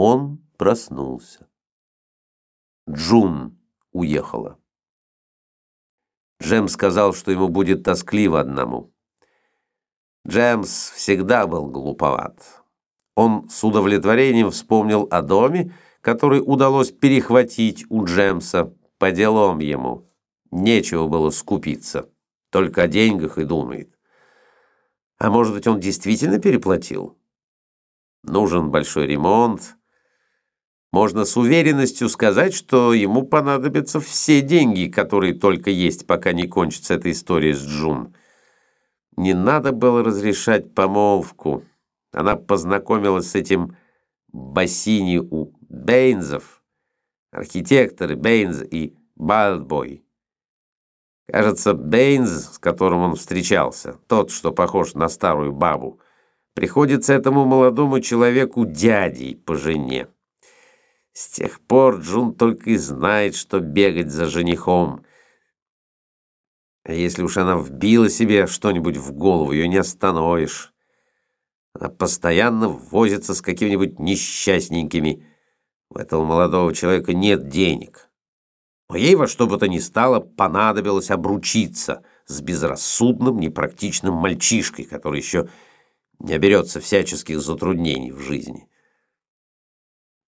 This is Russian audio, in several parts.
Он проснулся. Джун уехала. Джем сказал, что ему будет тоскливо одному. Джемс всегда был глуповат. Он с удовлетворением вспомнил о доме, который удалось перехватить у Джемса по делам ему. Нечего было скупиться, только о деньгах и думает. А может быть, он действительно переплатил? Нужен большой ремонт. Можно с уверенностью сказать, что ему понадобятся все деньги, которые только есть, пока не кончится эта история с Джун. Не надо было разрешать помолвку. Она познакомилась с этим Бассини у Бейнзов, архитекторы Бейнз и Бальдбой. Кажется, Бейнз, с которым он встречался, тот, что похож на старую бабу, приходится этому молодому человеку дядей по жене. С тех пор Джун только и знает, что бегать за женихом. А если уж она вбила себе что-нибудь в голову, ее не остановишь. Она постоянно возится с какими-нибудь несчастненькими. У этого молодого человека нет денег. Но ей во что бы то ни стало понадобилось обручиться с безрассудным, непрактичным мальчишкой, который еще не оберется всяческих затруднений в жизни.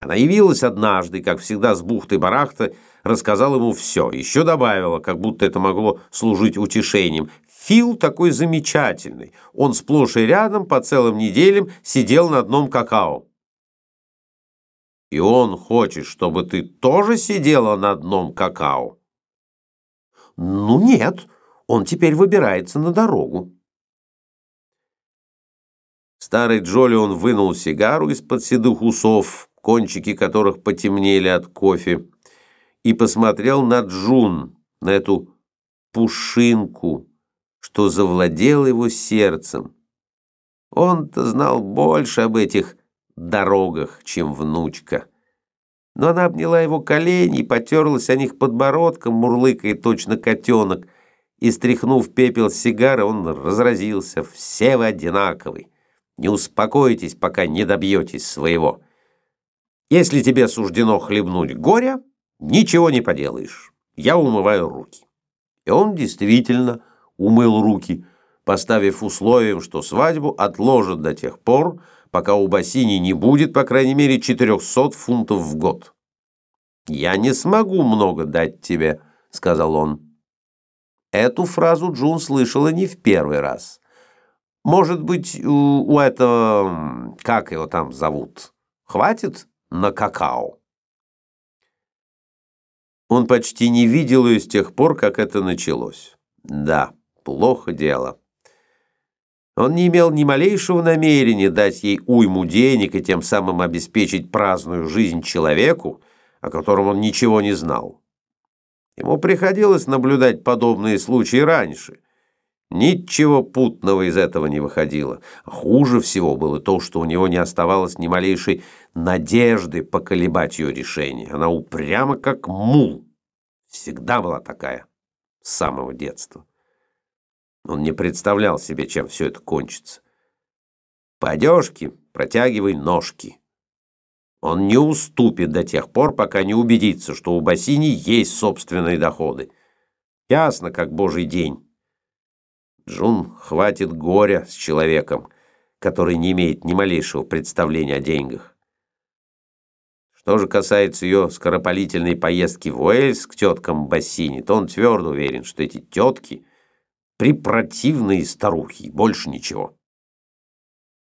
Она явилась однажды, как всегда с бухты-барахта, рассказала ему все, еще добавила, как будто это могло служить утешением. Фил такой замечательный, он сплошь и рядом по целым неделям сидел на одном какао. И он хочет, чтобы ты тоже сидела на одном какао. Ну нет, он теперь выбирается на дорогу. Старый Джолион вынул сигару из-под седых усов, кончики которых потемнели от кофе, и посмотрел на Джун, на эту пушинку, что завладел его сердцем. Он-то знал больше об этих дорогах, чем внучка. Но она обняла его колени и потерлась о них подбородком, мурлыкая точно котенок, и, стряхнув пепел с сигары, он разразился. «Все вы одинаковы. Не успокойтесь, пока не добьетесь своего. Если тебе суждено хлебнуть горя, ничего не поделаешь. Я умываю руки». И он действительно умыл руки, поставив условием, что свадьбу отложат до тех пор, пока у Бассини не будет, по крайней мере, 400 фунтов в год. «Я не смогу много дать тебе», — сказал он. Эту фразу Джун слышала не в первый раз. «Может быть, у, у этого... как его там зовут? Хватит на какао?» Он почти не видел ее с тех пор, как это началось. Да, плохо дело. Он не имел ни малейшего намерения дать ей уйму денег и тем самым обеспечить праздную жизнь человеку, о котором он ничего не знал. Ему приходилось наблюдать подобные случаи раньше. Ничего путного из этого не выходило. Хуже всего было то, что у него не оставалось ни малейшей надежды поколебать ее решение. Она упряма, как мул. Всегда была такая, с самого детства. Он не представлял себе, чем все это кончится. По протягивай ножки. Он не уступит до тех пор, пока не убедится, что у Бассини есть собственные доходы. Ясно, как божий день. Джун хватит горя с человеком, который не имеет ни малейшего представления о деньгах. Что же касается ее скоропалительной поездки в Уэльс к теткам Бассини, то он твердо уверен, что эти тетки — Припротивные старухи, больше ничего.